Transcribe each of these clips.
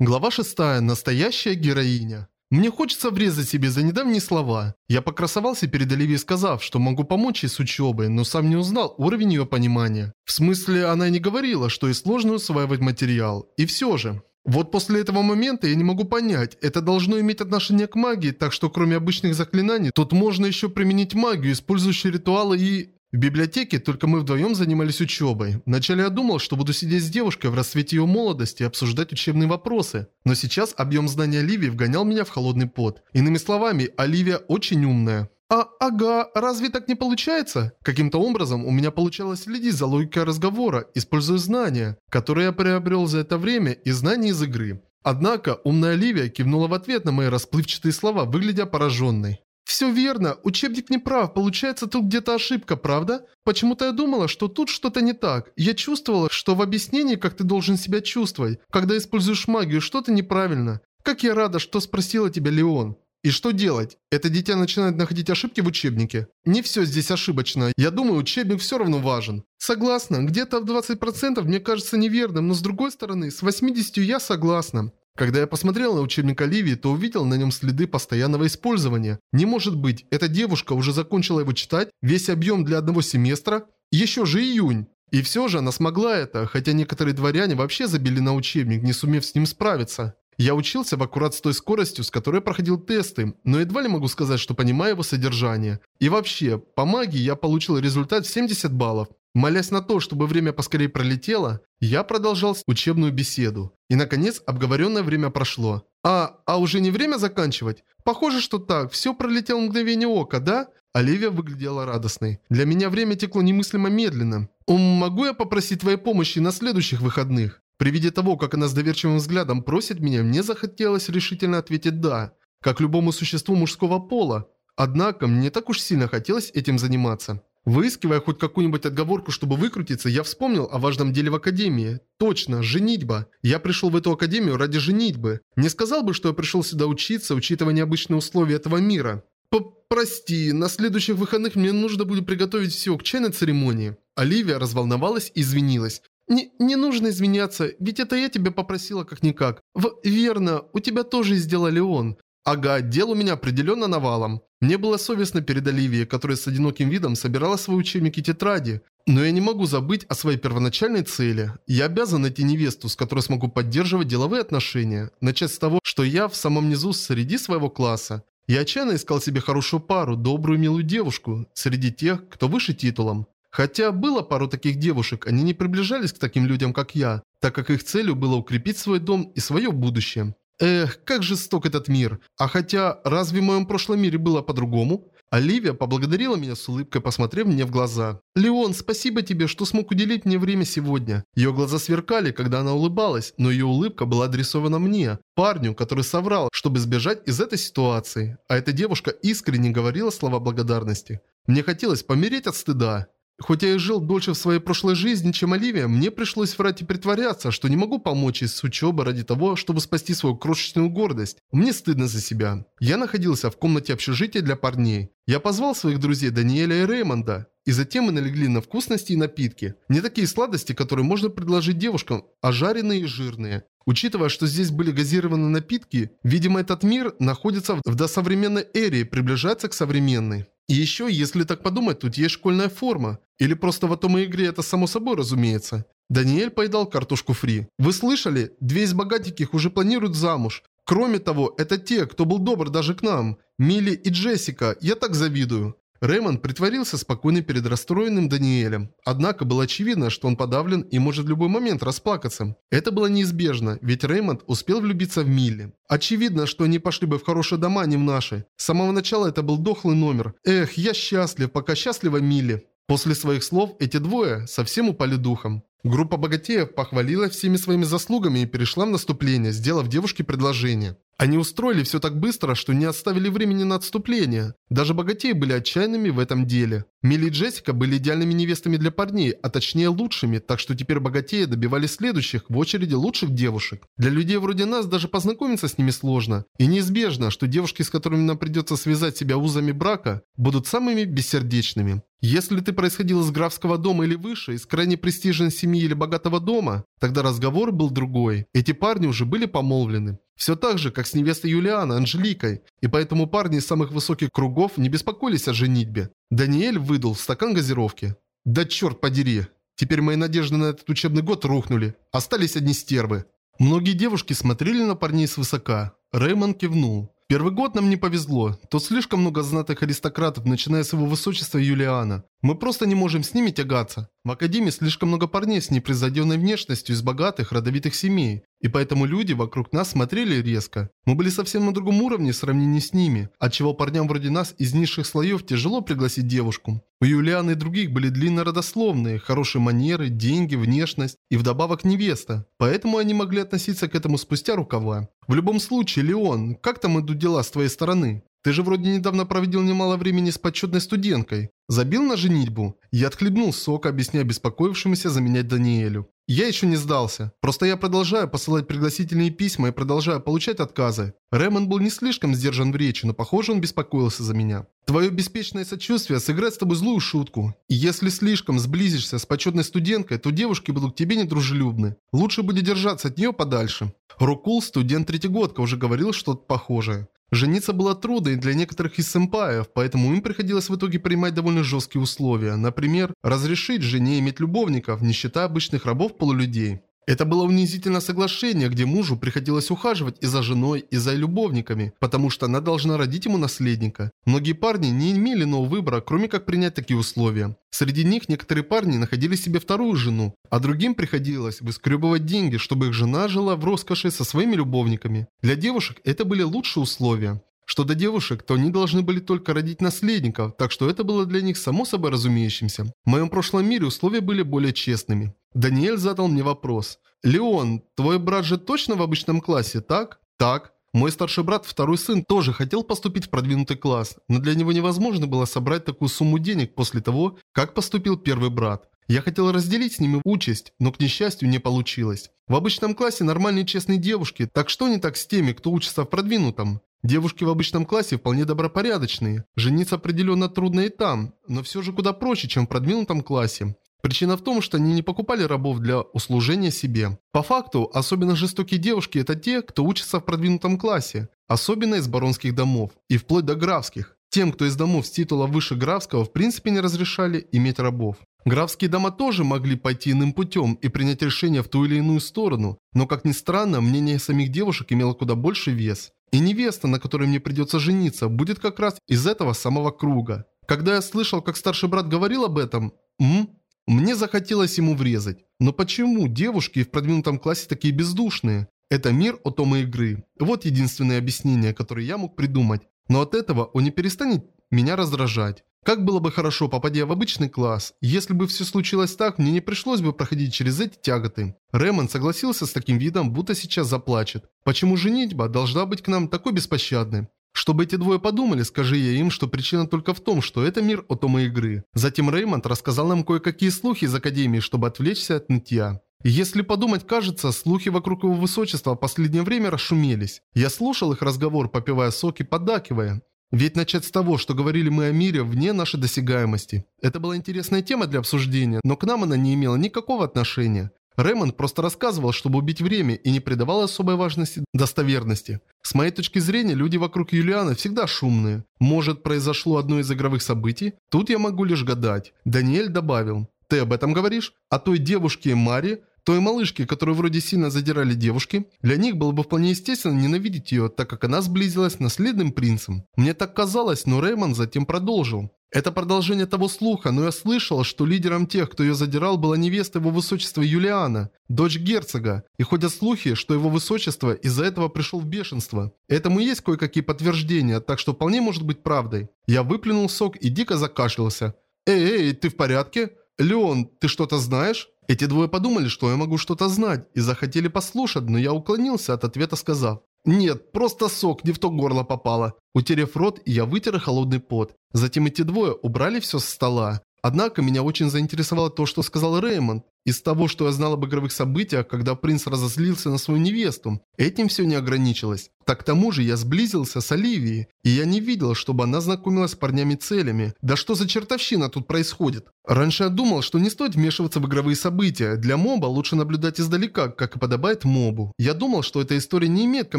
Глава 6. Настоящая героиня. Мне хочется врезать себе за недавние слова. Я покрасовался перед Оливией, сказав, что могу помочь ей с учебой, но сам не узнал уровень ее понимания. В смысле, она не говорила, что ей сложно усваивать материал. И все же. Вот после этого момента я не могу понять, это должно иметь отношение к магии, так что кроме обычных заклинаний, тут можно еще применить магию, использующую ритуалы и... В библиотеке только мы вдвоем занимались учебой. Вначале я думал, что буду сидеть с девушкой в расцвете ее молодости и обсуждать учебные вопросы. Но сейчас объем знаний Оливии вгонял меня в холодный пот. Иными словами, Оливия очень умная. «А, ага, разве так не получается?» Каким-то образом у меня получалось следить за логикой разговора, используя знания, которые я приобрел за это время и знания из игры. Однако умная Оливия кивнула в ответ на мои расплывчатые слова, выглядя пораженной. «Все верно, учебник не прав, получается тут где-то ошибка, правда? Почему-то я думала, что тут что-то не так. Я чувствовала, что в объяснении, как ты должен себя чувствовать, когда используешь магию, что-то неправильно. Как я рада, что спросила тебя Леон». И что делать? Это дитя начинает находить ошибки в учебнике? Не все здесь ошибочно. Я думаю, учебник все равно важен. Согласна, где-то в 20% мне кажется неверным, но с другой стороны, с 80 я согласна. Когда я посмотрел на учебник Оливии, то увидел на нем следы постоянного использования. Не может быть, эта девушка уже закончила его читать, весь объем для одного семестра? Еще же июнь. И все же она смогла это, хотя некоторые дворяне вообще забили на учебник, не сумев с ним справиться. Я учился в аккурат с той скоростью, с которой проходил тесты, но едва ли могу сказать, что понимаю его содержание. И вообще, по магии я получил результат в 70 баллов. Молясь на то, чтобы время поскорее пролетело, я продолжал учебную беседу. И наконец, обговоренное время прошло. А, а уже не время заканчивать? Похоже, что так, все пролетело мгновение ока, да? Оливия выглядела радостной. Для меня время текло немыслимо медленно. «Могу я попросить твоей помощи на следующих выходных?» При виде того, как она с доверчивым взглядом просит меня, мне захотелось решительно ответить «да», как любому существу мужского пола. Однако, мне так уж сильно хотелось этим заниматься. Выискивая хоть какую-нибудь отговорку, чтобы выкрутиться, я вспомнил о важном деле в академии. Точно, женитьба. Я пришел в эту академию ради женитьбы. Не сказал бы, что я пришел сюда учиться, учитывая необычные условия этого мира. П «Прости, на следующих выходных мне нужно будет приготовить все к чайной церемонии». Оливия разволновалась и извинилась. «Не, не нужно извиняться, ведь это я тебя попросила как-никак. В, верно, у тебя тоже сделали он. Ага, дел у меня определенно навалом. Мне было совестно перед Оливией, которая с одиноким видом собирала свои учебники тетради. Но я не могу забыть о своей первоначальной цели. Я обязан найти невесту, с которой смогу поддерживать деловые отношения. Начать с того, что я в самом низу среди своего класса. Я отчаянно искал себе хорошую пару, добрую милую девушку, среди тех, кто выше титулом. Хотя было пару таких девушек, они не приближались к таким людям, как я, так как их целью было укрепить свой дом и свое будущее. Эх, как жесток этот мир. А хотя, разве в моем прошлом мире было по-другому? Оливия поблагодарила меня с улыбкой, посмотрев мне в глаза. «Леон, спасибо тебе, что смог уделить мне время сегодня». Ее глаза сверкали, когда она улыбалась, но ее улыбка была адресована мне, парню, который соврал, чтобы сбежать из этой ситуации. А эта девушка искренне говорила слова благодарности. Мне хотелось помереть от стыда. Хоть я и жил дольше в своей прошлой жизни, чем Оливия, мне пришлось врать и притворяться, что не могу помочь с учебой ради того, чтобы спасти свою крошечную гордость. Мне стыдно за себя. Я находился в комнате общежития для парней. Я позвал своих друзей Даниэля и Реймонда. И затем мы налегли на вкусности и напитки. Не такие сладости, которые можно предложить девушкам, а жареные и жирные. Учитывая, что здесь были газированные напитки, видимо этот мир находится в досовременной эре и приближается к современной. И еще, если так подумать, тут есть школьная форма. Или просто в этом игре это само собой разумеется. Даниэль поедал картошку фри. Вы слышали? Две из богатеньких уже планируют замуж. Кроме того, это те, кто был добр даже к нам. Милли и Джессика, я так завидую. Рэймонд притворился спокойным перед расстроенным Даниэлем. Однако было очевидно, что он подавлен и может в любой момент расплакаться. Это было неизбежно, ведь Рэймонд успел влюбиться в Милли. Очевидно, что они пошли бы в хорошие дома, а не в наши. С самого начала это был дохлый номер. Эх, я счастлив, пока счастлива Милли. После своих слов эти двое совсем упали духом. Группа богатеев похвалила всеми своими заслугами и перешла в наступление, сделав девушке предложение. Они устроили все так быстро, что не оставили времени на отступление. Даже богатеи были отчаянными в этом деле. Милли и Джессика были идеальными невестами для парней, а точнее лучшими, так что теперь богатеи добивались следующих в очереди лучших девушек. Для людей вроде нас даже познакомиться с ними сложно. И неизбежно, что девушки, с которыми нам придется связать себя узами брака, будут самыми бессердечными. Если ты происходил из графского дома или выше, из крайне престижной семьи или богатого дома, тогда разговор был другой. Эти парни уже были помолвлены. Все так же, как с невестой Юлиана, Анжеликой, и поэтому парни из самых высоких кругов не беспокоились о женитьбе. Даниэль выдал стакан газировки. «Да черт подери! Теперь мои надежды на этот учебный год рухнули. Остались одни стервы». Многие девушки смотрели на парней свысока. Рэймон кивнул. Первый год нам не повезло. Тут слишком много знатых аристократов, начиная с его высочества Юлиана. Мы просто не можем с ними тягаться. В Академии слишком много парней с непревзойденной внешностью из богатых, родовитых семей. И поэтому люди вокруг нас смотрели резко. Мы были совсем на другом уровне в сравнении с ними, отчего парням вроде нас из низших слоев тяжело пригласить девушку. У Юлианы и других были длинно-родословные, хорошие манеры, деньги, внешность и вдобавок невеста. Поэтому они могли относиться к этому спустя рукава. В любом случае, Леон, как там идут дела с твоей стороны? Ты же вроде недавно проводил немало времени с почетной студенткой. Забил на женитьбу? Я отхлебнул сок, объясняя беспокоившемуся заменять Даниэлю. Я еще не сдался. Просто я продолжаю посылать пригласительные письма и продолжаю получать отказы. Рэймон был не слишком сдержан в речи, но похоже он беспокоился за меня. Твое беспечное сочувствие сыграет с тобой злую шутку. И если слишком сблизишься с почетной студенткой, то девушки будут к тебе недружелюбны. Лучше будет держаться от нее подальше. Рукул, студент третьегодка, уже говорил что-то похожее. Жениться было трудно и для некоторых из сэмпаев, поэтому им приходилось в итоге принимать довольно жесткие условия. Например, разрешить жене иметь любовников, не считая обычных рабов-полулюдей. Это было унизительное соглашение, где мужу приходилось ухаживать и за женой, и за любовниками, потому что она должна родить ему наследника. Многие парни не имели нового выбора, кроме как принять такие условия. Среди них некоторые парни находили себе вторую жену, а другим приходилось выскребывать деньги, чтобы их жена жила в роскоши со своими любовниками. Для девушек это были лучшие условия. Что до девушек, то они должны были только родить наследников, так что это было для них само собой разумеющимся. В моем прошлом мире условия были более честными. Даниэль задал мне вопрос. «Леон, твой брат же точно в обычном классе, так?» «Так». Мой старший брат, второй сын, тоже хотел поступить в продвинутый класс, но для него невозможно было собрать такую сумму денег после того, как поступил первый брат. Я хотел разделить с ними участь, но к несчастью не получилось. В обычном классе нормальные честные девушки, так что не так с теми, кто учится в продвинутом? Девушки в обычном классе вполне добропорядочные. Жениться определенно трудно и там, но все же куда проще, чем в продвинутом классе. Причина в том, что они не покупали рабов для услужения себе. По факту, особенно жестокие девушки – это те, кто учится в продвинутом классе, особенно из баронских домов, и вплоть до графских. Тем, кто из домов с титула выше графского, в принципе не разрешали иметь рабов. Графские дома тоже могли пойти иным путем и принять решение в ту или иную сторону, но, как ни странно, мнение самих девушек имело куда больше вес. И невеста, на которой мне придется жениться, будет как раз из этого самого круга. Когда я слышал, как старший брат говорил об этом, м? Мне захотелось ему врезать. Но почему девушки в продвинутом классе такие бездушные? Это мир от Тома игры. Вот единственное объяснение, которое я мог придумать. Но от этого он не перестанет меня раздражать. Как было бы хорошо, попадя в обычный класс. Если бы все случилось так, мне не пришлось бы проходить через эти тяготы. Ремон согласился с таким видом, будто сейчас заплачет. Почему женитьба должна быть к нам такой беспощадной? Чтобы эти двое подумали, скажи я им, что причина только в том, что это мир от Тома игры. Затем Реймонд рассказал нам кое-какие слухи из Академии, чтобы отвлечься от нытья. Если подумать, кажется, слухи вокруг его высочества в последнее время расшумелись. Я слушал их разговор, попивая соки, поддакивая. Ведь начать с того, что говорили мы о мире вне нашей досягаемости. Это была интересная тема для обсуждения, но к нам она не имела никакого отношения. Рэймонд просто рассказывал, чтобы убить время и не придавал особой важности достоверности. С моей точки зрения, люди вокруг Юлиана всегда шумные. Может, произошло одно из игровых событий? Тут я могу лишь гадать. Даниэль добавил. Ты об этом говоришь? О той девушке Мари? Той малышке, которую вроде сильно задирали девушки? Для них было бы вполне естественно ненавидеть ее, так как она сблизилась с наследным принцем. Мне так казалось, но Рэймонд затем продолжил. Это продолжение того слуха, но я слышал, что лидером тех, кто ее задирал, была невеста его высочества Юлиана, дочь герцога. И ходят слухи, что его высочество из-за этого пришел в бешенство. Этому есть кое-какие подтверждения, так что вполне может быть правдой. Я выплюнул сок и дико закашлялся. «Эй, эй, ты в порядке? Леон, ты что-то знаешь?» Эти двое подумали, что я могу что-то знать, и захотели послушать, но я уклонился от ответа, сказав. Нет, просто сок, не в то горло попало. Утерев рот, я вытер холодный пот. Затем эти двое убрали все с стола. Однако меня очень заинтересовало то, что сказал Реймонд. Из того, что я знал об игровых событиях, когда принц разозлился на свою невесту, этим все не ограничилось. Так к тому же я сблизился с Оливией, и я не видел, чтобы она знакомилась с парнями-целями. Да что за чертовщина тут происходит? Раньше я думал, что не стоит вмешиваться в игровые события. Для моба лучше наблюдать издалека, как и подобает мобу. Я думал, что эта история не имеет ко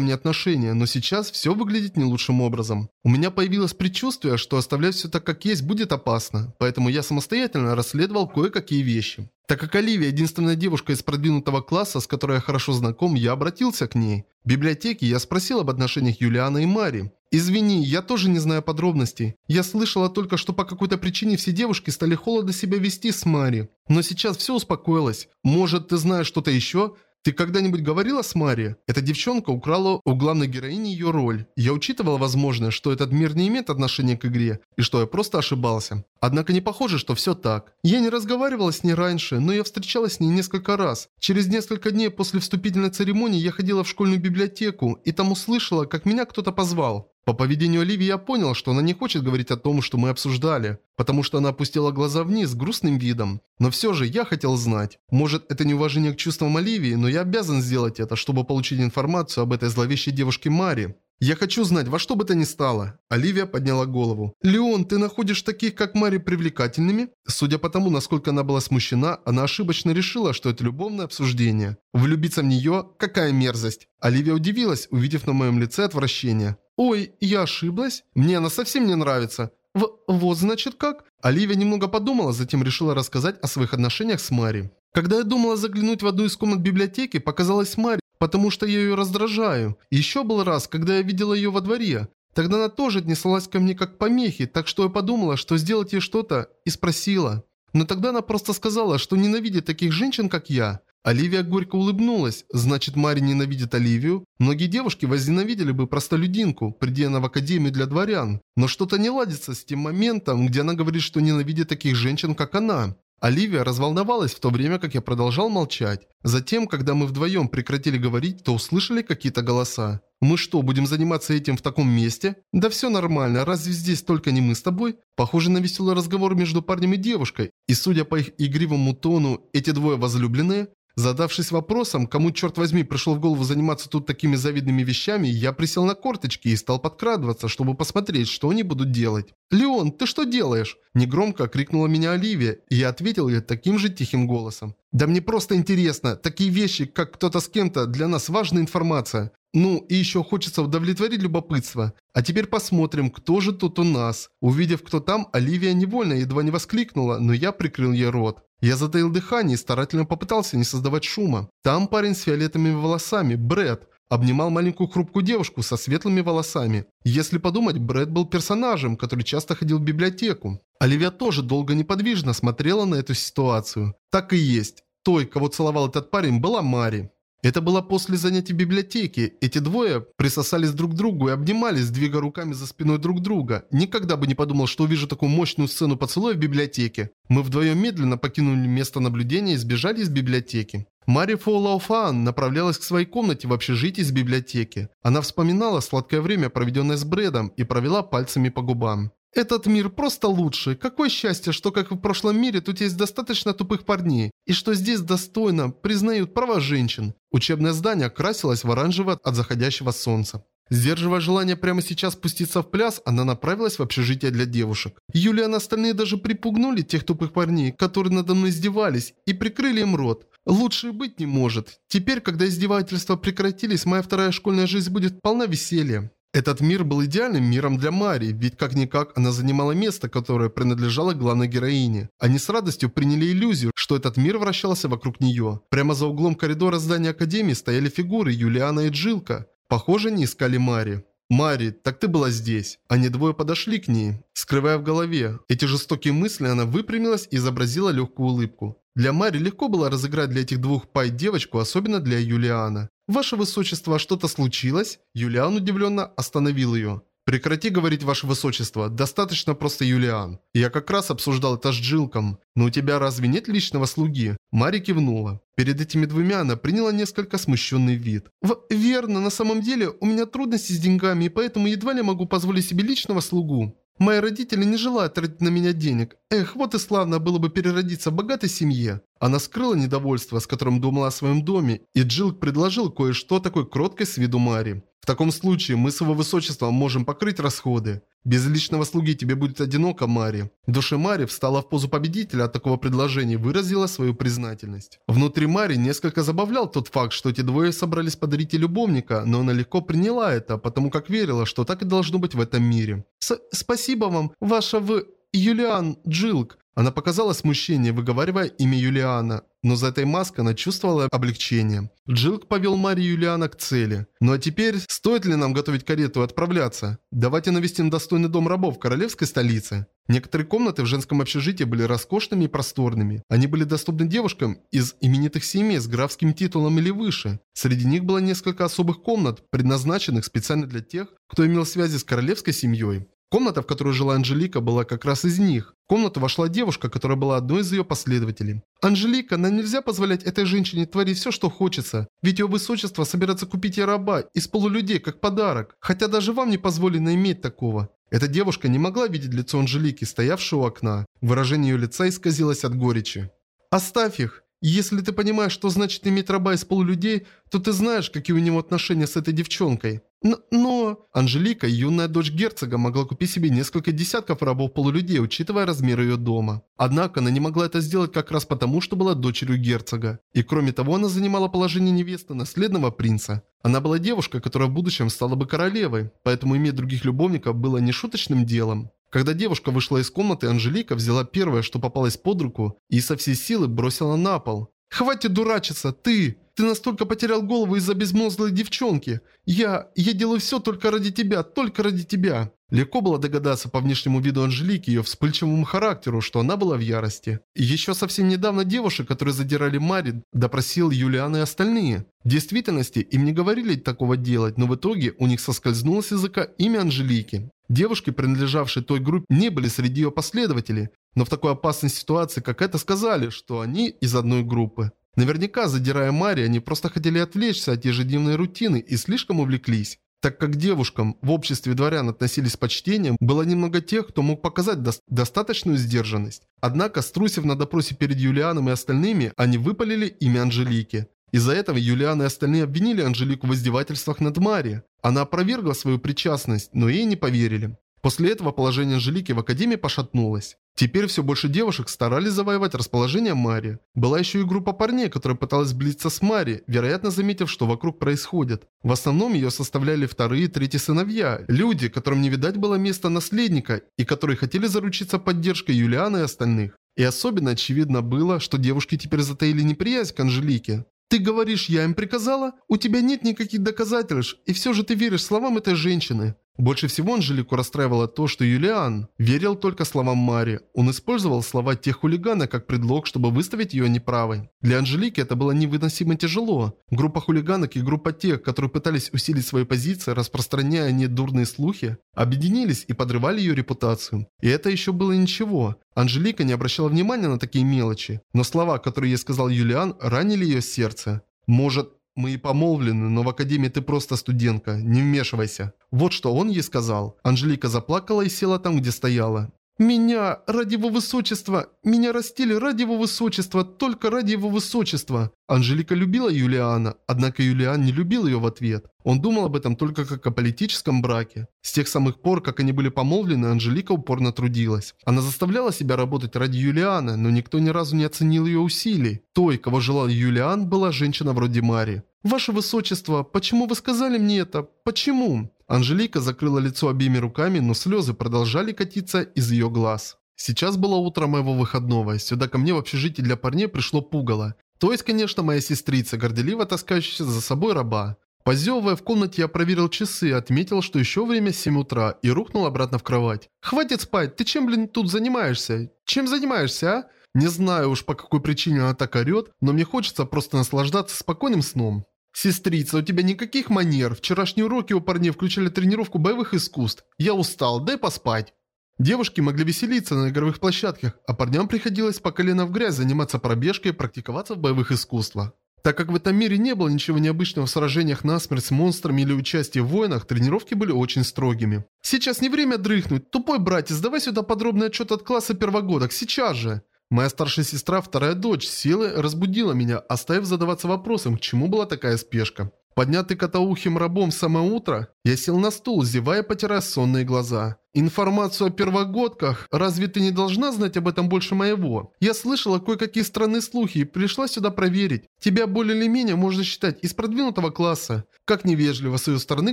мне отношения, но сейчас все выглядит не лучшим образом. У меня появилось предчувствие, что оставлять все так как есть будет опасно, поэтому я самостоятельно расследовал кое-какие вещи. Так как Оливия единственная девушка из продвинутого класса, с которой я хорошо знаком, я обратился к ней. В библиотеке я спросил об отношениях Юлианы и Мари. «Извини, я тоже не знаю подробностей. Я слышала только, что по какой-то причине все девушки стали холодно себя вести с Мари. Но сейчас все успокоилось. Может, ты знаешь что-то еще? Ты когда-нибудь говорила с Мари? Эта девчонка украла у главной героини ее роль. Я учитывала возможность, что этот мир не имеет отношения к игре, и что я просто ошибался. Однако не похоже, что все так. Я не разговаривала с ней раньше, но я встречалась с ней несколько раз. Через несколько дней после вступительной церемонии я ходила в школьную библиотеку, и там услышала, как меня кто-то позвал. По поведению Оливии я понял, что она не хочет говорить о том, что мы обсуждали, потому что она опустила глаза вниз с грустным видом. Но все же я хотел знать. Может, это неуважение к чувствам Оливии, но я обязан сделать это, чтобы получить информацию об этой зловещей девушке Мари. «Я хочу знать, во что бы то ни стало». Оливия подняла голову. «Леон, ты находишь таких, как Мари, привлекательными?» Судя по тому, насколько она была смущена, она ошибочно решила, что это любовное обсуждение. Влюбиться в нее – какая мерзость. Оливия удивилась, увидев на моем лице отвращение. «Ой, я ошиблась? Мне она совсем не нравится». В «Вот значит как?» Оливия немного подумала, затем решила рассказать о своих отношениях с Мари. Когда я думала заглянуть в одну из комнат библиотеки, показалась Мари, потому что я ее раздражаю. Еще был раз, когда я видела ее во дворе. Тогда она тоже отнеслась ко мне как к помехе, так что я подумала, что сделать ей что-то, и спросила. Но тогда она просто сказала, что ненавидит таких женщин, как я. Оливия горько улыбнулась. Значит, Мари ненавидит Оливию? Многие девушки возненавидели бы простолюдинку, придя она в академию для дворян. Но что-то не ладится с тем моментом, где она говорит, что ненавидит таких женщин, как она. Оливия разволновалась в то время, как я продолжал молчать. Затем, когда мы вдвоем прекратили говорить, то услышали какие-то голоса. «Мы что, будем заниматься этим в таком месте?» «Да все нормально, разве здесь только не мы с тобой?» Похоже на веселый разговор между парнем и девушкой. И судя по их игривому тону, эти двое возлюбленные? Задавшись вопросом, кому, черт возьми, пришло в голову заниматься тут такими завидными вещами, я присел на корточки и стал подкрадываться, чтобы посмотреть, что они будут делать. «Леон, ты что делаешь?» Негромко крикнула меня Оливия, и я ответил ей таким же тихим голосом. «Да мне просто интересно, такие вещи, как кто-то с кем-то, для нас важная информация. Ну, и еще хочется удовлетворить любопытство. А теперь посмотрим, кто же тут у нас». Увидев, кто там, Оливия невольно едва не воскликнула, но я прикрыл ей рот. Я затаил дыхание и старательно попытался не создавать шума. Там парень с фиолетовыми волосами, Брэд, обнимал маленькую хрупкую девушку со светлыми волосами. Если подумать, Брэд был персонажем, который часто ходил в библиотеку. Оливия тоже долго неподвижно смотрела на эту ситуацию. Так и есть. Той, кого целовал этот парень, была Мари. Это было после занятий в библиотеке. Эти двое присосались друг к другу и обнимались, двигая руками за спиной друг друга. Никогда бы не подумал, что увижу такую мощную сцену поцелуя в библиотеке. Мы вдвоем медленно покинули место наблюдения и сбежали из библиотеки. Мари Фоулауфаан направлялась к своей комнате в общежитии из библиотеки. Она вспоминала сладкое время, проведенное с Брэдом, и провела пальцами по губам. Этот мир просто лучше. Какое счастье, что как в прошлом мире тут есть достаточно тупых парней. И что здесь достойно признают права женщин. Учебное здание красилось в оранжевое от заходящего солнца. Сдерживая желание прямо сейчас спуститься в пляс, она направилась в общежитие для девушек. Юлия и остальные даже припугнули тех тупых парней, которые надо мной издевались, и прикрыли им рот. Лучше быть не может. Теперь, когда издевательства прекратились, моя вторая школьная жизнь будет полна веселья. Этот мир был идеальным миром для Мари, ведь как-никак она занимала место, которое принадлежало главной героине. Они с радостью приняли иллюзию, что этот мир вращался вокруг нее. Прямо за углом коридора здания Академии стояли фигуры Юлиана и Джилка. Похоже, не искали Мари. «Мари, так ты была здесь». Они двое подошли к ней, скрывая в голове. Эти жестокие мысли она выпрямилась и изобразила легкую улыбку. Для Мари легко было разыграть для этих двух пай девочку, особенно для Юлиана. «Ваше Высочество, что-то случилось?» Юлиан удивленно остановил ее. Прекрати говорить, ваше высочество, достаточно просто Юлиан. Я как раз обсуждал это с Джилком. Но у тебя разве нет личного слуги? Мари кивнула. Перед этими двумя она приняла несколько смущенный вид. В верно, на самом деле у меня трудности с деньгами, и поэтому едва ли могу позволить себе личного слугу. Мои родители не желают тратить на меня денег. Эх, вот и славно было бы переродиться в богатой семье. Она скрыла недовольство, с которым думала о своем доме, и Джилк предложил кое-что такой кроткой с виду Мари. В таком случае мы с его высочеством можем покрыть расходы. Без личного слуги тебе будет одиноко, Мари. В душе Мари встала в позу победителя от такого предложения и выразила свою признательность. Внутри Мари несколько забавлял тот факт, что эти двое собрались подарить ей любовника, но она легко приняла это, потому как верила, что так и должно быть в этом мире. «Спасибо вам, ваша в... Юлиан Джилк. Она показала смущение, выговаривая имя Юлиана, но за этой маской она чувствовала облегчение. Джилк повел Мари Юлиана к цели. «Ну а теперь, стоит ли нам готовить карету и отправляться? Давайте навестим достойный дом рабов королевской столице». Некоторые комнаты в женском общежитии были роскошными и просторными. Они были доступны девушкам из именитых семей с графским титулом или выше. Среди них было несколько особых комнат, предназначенных специально для тех, кто имел связи с королевской семьей. Комната, в которой жила Анжелика, была как раз из них. В комнату вошла девушка, которая была одной из ее последователей. «Анжелика, нам нельзя позволять этой женщине творить все, что хочется. Ведь ее высочество собирается купить ей раба из полулюдей, как подарок. Хотя даже вам не позволено иметь такого». Эта девушка не могла видеть лицо Анжелики, стоявшего у окна. Выражение ее лица исказилось от горечи. «Оставь их. Если ты понимаешь, что значит иметь раба из полулюдей, то ты знаешь, какие у него отношения с этой девчонкой. Но, но... Анжелика, юная дочь герцога, могла купить себе несколько десятков рабов-полулюдей, учитывая размер ее дома. Однако она не могла это сделать как раз потому, что была дочерью герцога. И кроме того, она занимала положение невесты наследного принца. Она была девушкой, которая в будущем стала бы королевой, поэтому иметь других любовников было нешуточным делом. Когда девушка вышла из комнаты, Анжелика взяла первое, что попалось под руку, и со всей силы бросила на пол. «Хватит дурачиться, ты! Ты настолько потерял голову из-за безмозглой девчонки! Я... я делаю все только ради тебя, только ради тебя!» Легко было догадаться по внешнему виду Анжелики и ее вспыльчивому характеру, что она была в ярости. Еще совсем недавно девушек, которые задирали Мари, допросил Юлиан и остальные. В действительности им не говорили такого делать, но в итоге у них соскользнуло с языка имя Анжелики. Девушки, принадлежавшие той группе, не были среди ее последователей, но в такой опасной ситуации, как это, сказали, что они из одной группы. Наверняка, задирая Мари, они просто хотели отвлечься от ежедневной рутины и слишком увлеклись. Так как девушкам в обществе дворян относились с почтением, было немного тех, кто мог показать до достаточную сдержанность. Однако, струсив на допросе перед Юлианом и остальными, они выпалили имя Анжелики. Из-за этого Юлиан и остальные обвинили Анжелику в издевательствах над Мари. Она опровергла свою причастность, но ей не поверили. После этого положение Анжелики в Академии пошатнулось. Теперь все больше девушек старались завоевать расположение Мари. Была еще и группа парней, которая пыталась сблизиться с Мари, вероятно заметив, что вокруг происходит. В основном ее составляли вторые и третьи сыновья, люди, которым не видать было места наследника и которые хотели заручиться поддержкой Юлиана и остальных. И особенно очевидно было, что девушки теперь затаили неприязнь к Анжелике. «Ты говоришь, я им приказала? У тебя нет никаких доказательств, и все же ты веришь словам этой женщины». Больше всего Анжелику расстраивало то, что Юлиан верил только словам Мари. Он использовал слова тех хулигана как предлог, чтобы выставить ее неправой. Для Анжелики это было невыносимо тяжело. Группа хулиганок и группа тех, которые пытались усилить свои позиции, распространяя не дурные слухи, объединились и подрывали ее репутацию. И это еще было ничего. Анжелика не обращала внимания на такие мелочи. Но слова, которые ей сказал Юлиан, ранили ее сердце. Может, мы и помолвлены, но в академии ты просто студентка, не вмешивайся. Вот что он ей сказал. Анжелика заплакала и села там, где стояла. «Меня, ради его высочества, меня растили ради его высочества, только ради его высочества». Анжелика любила Юлиана, однако Юлиан не любил ее в ответ. Он думал об этом только как о политическом браке. С тех самых пор, как они были помолвлены, Анжелика упорно трудилась. Она заставляла себя работать ради Юлиана, но никто ни разу не оценил ее усилий. Той, кого желал Юлиан, была женщина вроде Мари. «Ваше высочество, почему вы сказали мне это? Почему?» Анжелика закрыла лицо обеими руками, но слезы продолжали катиться из ее глаз. Сейчас было утро моего выходного, сюда ко мне в общежитие для парней пришло пугало. То есть, конечно, моя сестрица, горделиво таскающаяся за собой раба. Позевывая в комнате, я проверил часы отметил, что еще время 7 утра, и рухнул обратно в кровать. «Хватит спать, ты чем, блин, тут занимаешься? Чем занимаешься, а?» Не знаю уж по какой причине она так орет, но мне хочется просто наслаждаться спокойным сном. «Сестрица, у тебя никаких манер. Вчерашние уроки у парней включали тренировку боевых искусств. Я устал, дай поспать». Девушки могли веселиться на игровых площадках, а парням приходилось по колено в грязь заниматься пробежкой и практиковаться в боевых искусствах. Так как в этом мире не было ничего необычного в сражениях насмерть с монстрами или участии в войнах, тренировки были очень строгими. «Сейчас не время дрыхнуть. Тупой братец, давай сюда подробный отчет от класса первогодок, сейчас же!» Моя старшая сестра, вторая дочь, силой разбудила меня, оставив задаваться вопросом, к чему была такая спешка. Поднятый котоухим рабом самое утро, я сел на стул, зевая, потирая сонные глаза. Информацию о первогодках, разве ты не должна знать об этом больше моего? Я слышала кое-какие странные слухи и пришла сюда проверить. Тебя более или менее можно считать из продвинутого класса. Как невежливо с ее стороны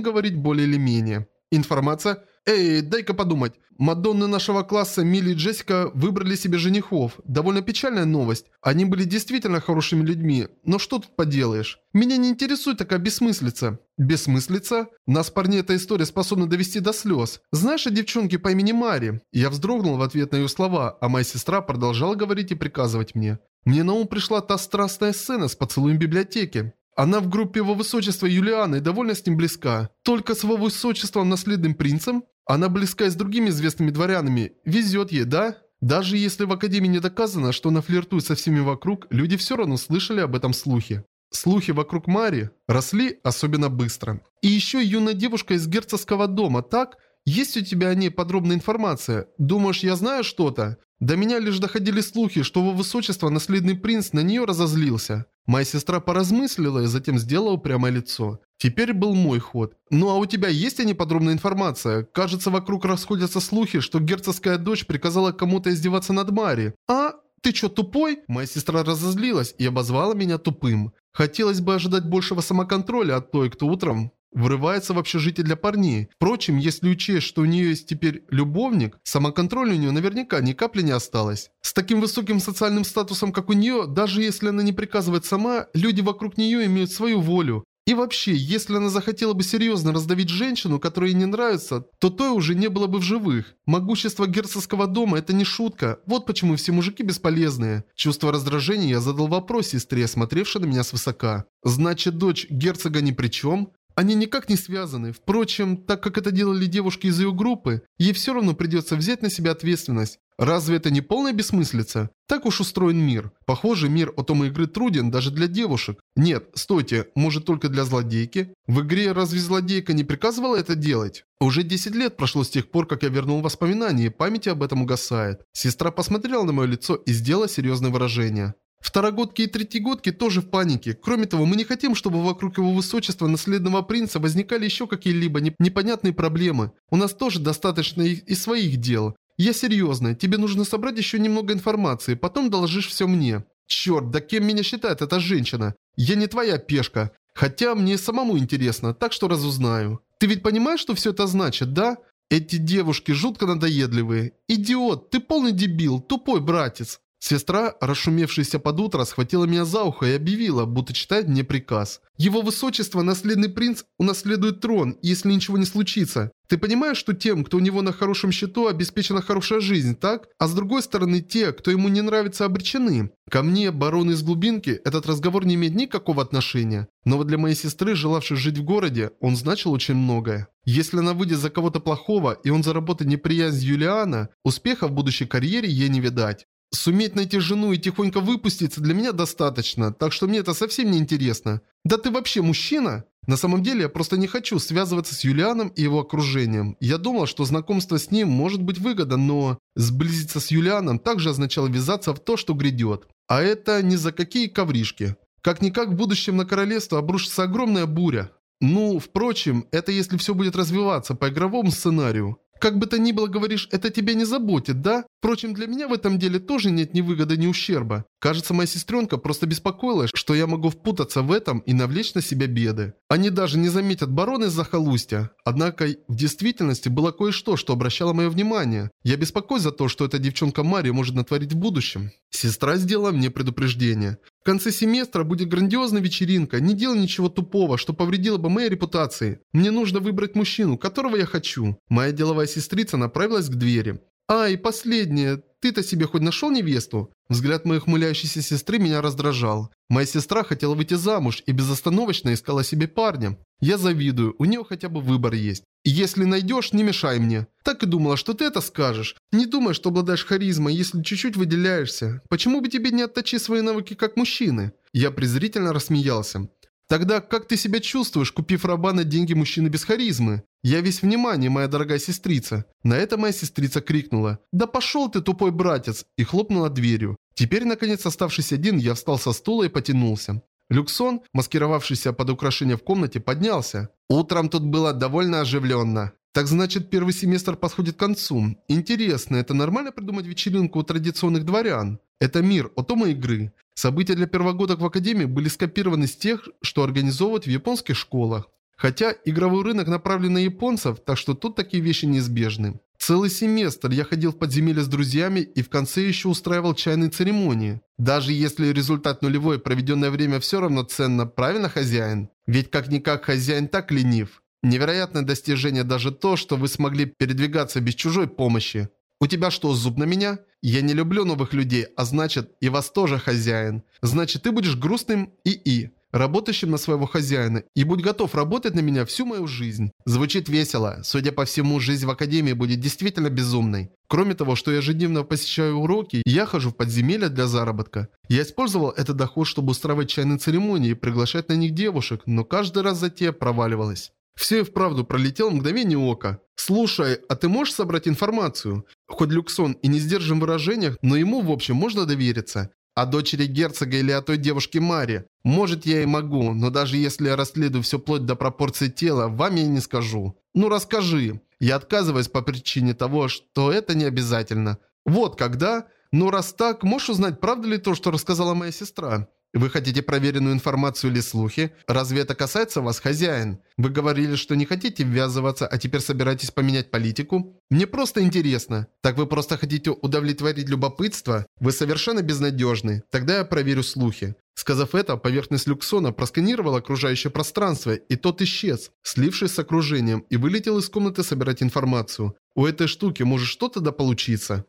говорить более или менее. Информация «Эй, дай-ка подумать. Мадонны нашего класса Милли и Джессика выбрали себе женихов. Довольно печальная новость. Они были действительно хорошими людьми. Но что тут поделаешь? Меня не интересует такая бессмыслица». «Бессмыслица? Нас парней эта история способна довести до слез. Знаешь о девчонке по имени Мари?» Я вздрогнул в ответ на ее слова, а моя сестра продолжала говорить и приказывать мне. Мне на ум пришла та страстная сцена с поцелуем в библиотеке. Она в группе его высочества Юлианы и довольно с ним близка. Только с его высочеством наследным принцем? Она близка с другими известными дворянами. Везет ей, да? Даже если в Академии не доказано, что она флиртует со всеми вокруг, люди все равно слышали об этом слухе. Слухи вокруг Мари росли особенно быстро. И еще юная девушка из герцогского дома, так? Есть у тебя о ней подробная информация? Думаешь, я знаю что-то? До меня лишь доходили слухи, что его высочество, наследный принц, на нее разозлился. Моя сестра поразмыслила и затем сделала прямое лицо. Теперь был мой ход. Ну а у тебя есть о ней подробная информация? Кажется, вокруг расходятся слухи, что герцогская дочь приказала кому-то издеваться над Мари. А? Ты чё, тупой? Моя сестра разозлилась и обозвала меня тупым. Хотелось бы ожидать большего самоконтроля от той, кто утром врывается в общежитие для парней. Впрочем, если учесть, что у нее есть теперь любовник, самоконтроля у нее наверняка ни капли не осталось. С таким высоким социальным статусом, как у нее, даже если она не приказывает сама, люди вокруг нее имеют свою волю. И вообще, если она захотела бы серьезно раздавить женщину, которая ей не нравится, то той уже не было бы в живых. Могущество герцогского дома – это не шутка. Вот почему все мужики бесполезные. Чувство раздражения я задал вопрос сестре, смотревшей на меня свысока. Значит, дочь герцога ни при чем? Они никак не связаны. Впрочем, так как это делали девушки из ее группы, ей все равно придется взять на себя ответственность. Разве это не полная бессмыслица? Так уж устроен мир. Похоже, мир от Ома игры труден даже для девушек. Нет, стойте, может только для злодейки? В игре разве злодейка не приказывала это делать? Уже 10 лет прошло с тех пор, как я вернул воспоминания, и память об этом угасает. Сестра посмотрела на мое лицо и сделала серьезное выражение. Второгодки и третьегодки тоже в панике. Кроме того, мы не хотим, чтобы вокруг его высочества наследного принца возникали еще какие-либо непонятные проблемы. У нас тоже достаточно и, и своих дел. Я серьезно, тебе нужно собрать еще немного информации, потом доложишь все мне. Черт, да кем меня считает эта женщина? Я не твоя пешка. Хотя мне самому интересно, так что разузнаю. Ты ведь понимаешь, что все это значит, да? Эти девушки жутко надоедливые. Идиот, ты полный дебил, тупой братец. Сестра, расшумевшаяся под утро, схватила меня за ухо и объявила, будто читает мне приказ. «Его высочество, наследный принц, унаследует трон, если ничего не случится. Ты понимаешь, что тем, кто у него на хорошем счету, обеспечена хорошая жизнь, так? А с другой стороны, те, кто ему не нравится, обречены. Ко мне, барону из глубинки, этот разговор не имеет никакого отношения. Но вот для моей сестры, желавшей жить в городе, он значил очень многое. Если она выйдет за кого-то плохого, и он заработает неприязнь Юлиана, успеха в будущей карьере ей не видать. Суметь найти жену и тихонько выпуститься для меня достаточно, так что мне это совсем не интересно. Да ты вообще мужчина? На самом деле я просто не хочу связываться с Юлианом и его окружением. Я думал, что знакомство с ним может быть выгодно, но сблизиться с Юлианом также означало ввязаться в то, что грядет. А это ни за какие ковришки. Как-никак в будущем на королевство обрушится огромная буря. Ну, впрочем, это если все будет развиваться по игровому сценарию. Как бы то ни было, говоришь, это тебя не заботит, да? Впрочем, для меня в этом деле тоже нет ни выгоды, ни ущерба. Кажется, моя сестренка просто беспокоилась, что я могу впутаться в этом и навлечь на себя беды. Они даже не заметят барона из-за захолустья. Однако, в действительности было кое-что, что обращало мое внимание. Я беспокоюсь за то, что эта девчонка Мария может натворить в будущем. Сестра сделала мне предупреждение. В конце семестра будет грандиозная вечеринка. Не делай ничего тупого, что повредило бы моей репутации. Мне нужно выбрать мужчину, которого я хочу. Моя деловая сестрица направилась к двери. «А, и последнее. Ты-то себе хоть нашел невесту?» Взгляд моей хмыляющейся сестры меня раздражал. Моя сестра хотела выйти замуж и безостановочно искала себе парня. Я завидую, у нее хотя бы выбор есть. Если найдешь, не мешай мне. Так и думала, что ты это скажешь. Не думай, что обладаешь харизмой, если чуть-чуть выделяешься. Почему бы тебе не отточить свои навыки как мужчины? Я презрительно рассмеялся. Тогда как ты себя чувствуешь, купив раба на деньги мужчины без харизмы? Я весь внимание, моя дорогая сестрица. На это моя сестрица крикнула. Да пошел ты, тупой братец! И хлопнула дверью. Теперь, наконец, оставшись один, я встал со стула и потянулся. Люксон, маскировавшийся под украшение в комнате, поднялся. Утром тут было довольно оживленно. Так значит, первый семестр подходит к концу. Интересно, это нормально придумать вечеринку у традиционных дворян? Это мир, о том и игры. События для первогодок в Академии были скопированы с тех, что организовывают в японских школах. Хотя игровой рынок направлен на японцев, так что тут такие вещи неизбежны. Целый семестр я ходил в подземелье с друзьями и в конце еще устраивал чайные церемонии. Даже если результат нулевой, проведенное время все равно ценно, правильно хозяин? Ведь как-никак хозяин так ленив. Невероятное достижение даже то, что вы смогли передвигаться без чужой помощи. У тебя что, зуб на меня? Я не люблю новых людей, а значит, и вас тоже хозяин. Значит, ты будешь грустным и-и работающим на своего хозяина, и будь готов работать на меня всю мою жизнь. Звучит весело. Судя по всему, жизнь в Академии будет действительно безумной. Кроме того, что я ежедневно посещаю уроки, я хожу в подземелья для заработка. Я использовал этот доход, чтобы устраивать чайные церемонии и приглашать на них девушек, но каждый раз затея проваливалась. Все и вправду пролетело мгновение ока. «Слушай, а ты можешь собрать информацию?» Хоть Люксон и не сдержан в выражениях, но ему, в общем, можно довериться. О дочери герцога или о той девушке Маре. Может, я и могу, но даже если я расследую все вплоть до пропорции тела, вам я не скажу. Ну расскажи. Я отказываюсь по причине того, что это не обязательно. Вот когда... Ну раз так, можешь узнать, правда ли то, что рассказала моя сестра? Вы хотите проверенную информацию или слухи? Разве это касается вас, хозяин? Вы говорили, что не хотите ввязываться, а теперь собираетесь поменять политику? Мне просто интересно. Так вы просто хотите удовлетворить любопытство? Вы совершенно безнадежны. Тогда я проверю слухи. Сказав это, поверхность Люксона просканировала окружающее пространство, и тот исчез, слившись с окружением, и вылетел из комнаты собирать информацию. У этой штуки может что-то да получиться.